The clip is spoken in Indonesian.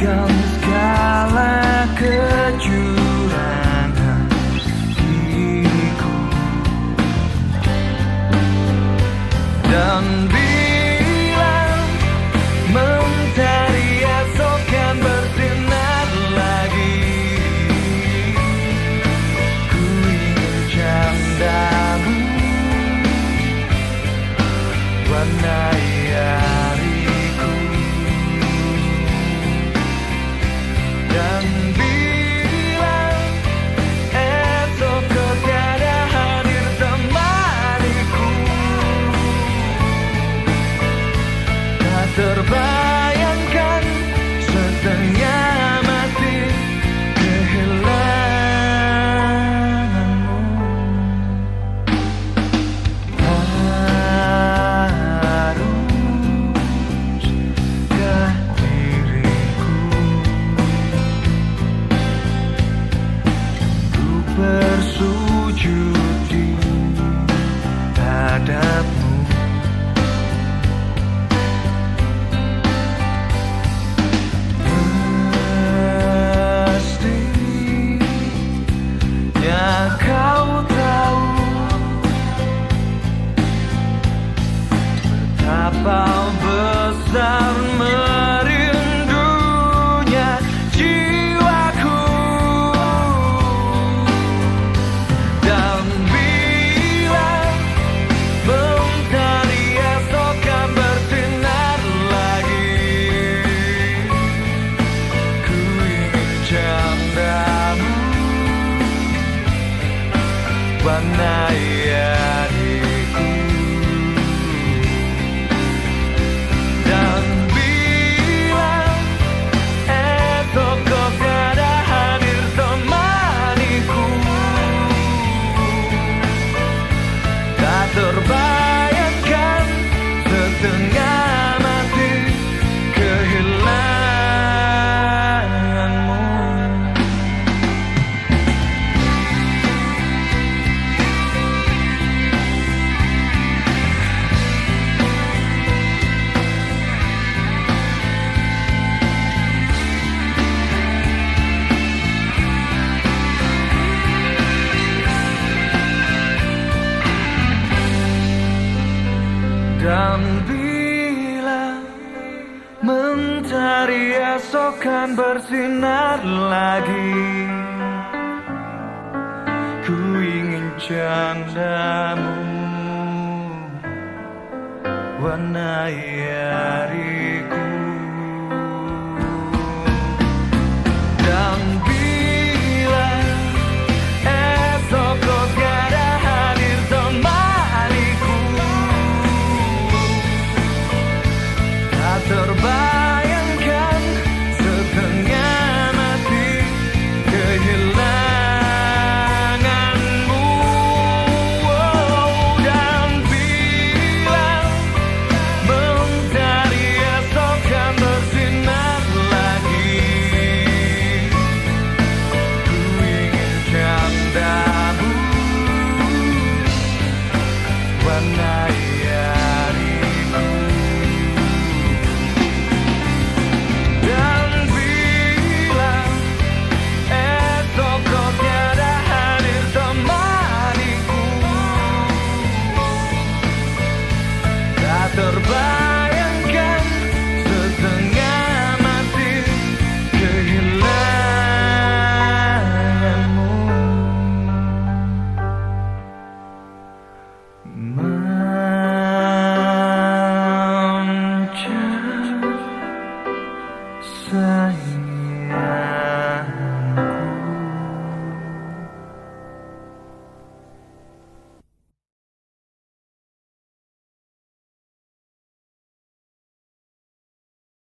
Bukan segala kecurangan goodbye. dan merindunya jiwaku. Dan bila mentari esok akan bersinar lagi ku ingin candamu panai Dan bila mencari esok kan bersinar lagi. Ku ingin candamu warnai hari